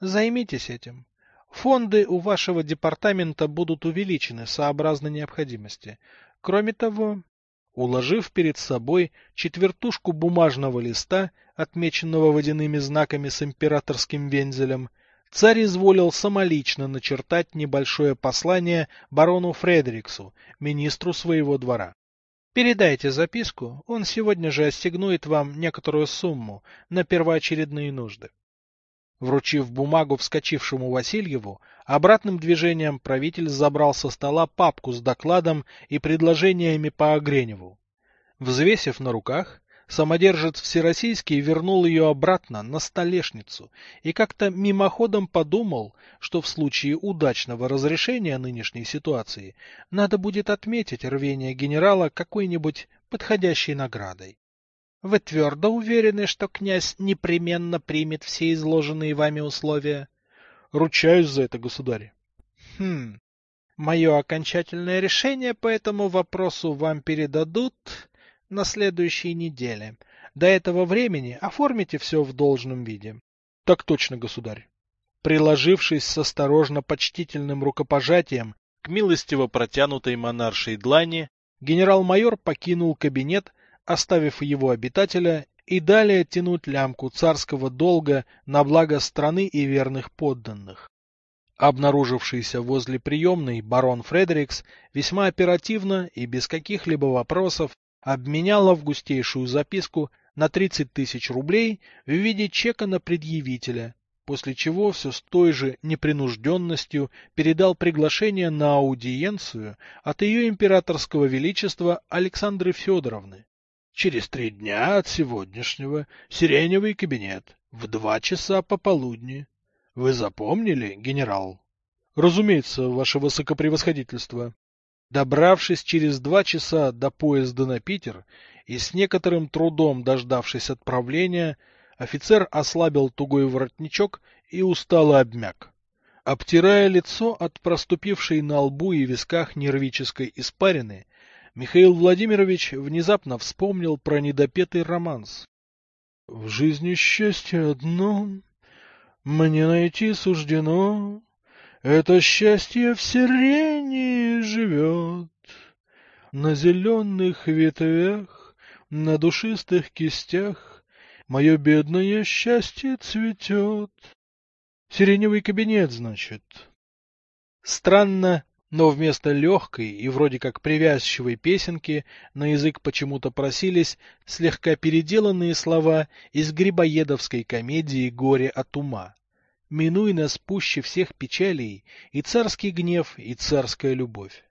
Займитесь этим. Фонды у вашего департамента будут увеличены сообразно необходимости. Кроме того, уложив перед собой четвертушку бумажного листа, отмеченного водяными знаками с императорским вензелем, царь изволил самолично начертать небольшое послание барону Фредериксу, министру своего двора. Передайте записку, он сегодня же ассигнует вам некоторую сумму на первоочередные нужды. Вручив бумагу вскочившему Васильеву, обратным движением правитель забрал со стола папку с докладом и предложениями по Огреневу. Взвесив на руках, самодержец Всероссийский вернул ее обратно на столешницу и как-то мимоходом подумал, что в случае удачного разрешения нынешней ситуации надо будет отметить рвение генерала какой-нибудь подходящей наградой. Вы твердо уверены, что князь непременно примет все изложенные вами условия? Ручаюсь за это, государь. Хм. Мое окончательное решение по этому вопросу вам передадут на следующей неделе. До этого времени оформите все в должном виде. Так точно, государь. Приложившись с осторожно почтительным рукопожатием к милостиво протянутой монаршей длани, генерал-майор покинул кабинет, оставив его обитателя, и далее тянуть лямку царского долга на благо страны и верных подданных. Обнаружившийся возле приемной барон Фредерикс весьма оперативно и без каких-либо вопросов обменял августейшую записку на 30 тысяч рублей в виде чека на предъявителя, после чего все с той же непринужденностью передал приглашение на аудиенцию от ее императорского величества Александры Федоровны. Через три дня от сегодняшнего сиреневый кабинет в два часа пополудни. Вы запомнили, генерал? Разумеется, ваше высокопревосходительство. Добравшись через два часа до поезда на Питер и с некоторым трудом дождавшись отправления, офицер ослабил тугой воротничок и устало обмяк. Обтирая лицо от проступившей на лбу и висках нервической испарины, Михаил Владимирович внезапно вспомнил про недопетый романс. В жизни счастье одно, мне найти суждено, это счастье в сирене живет. На зеленых ветвях, на душистых кистях Мое бедное счастье цветет. Сиреневый кабинет, значит. Странно, но вместо легкой и вроде как привязчивой песенки на язык почему-то просились слегка переделанные слова из грибоедовской комедии «Горе от ума». Минуй нас пуще всех печалей, и царский гнев, и царская любовь.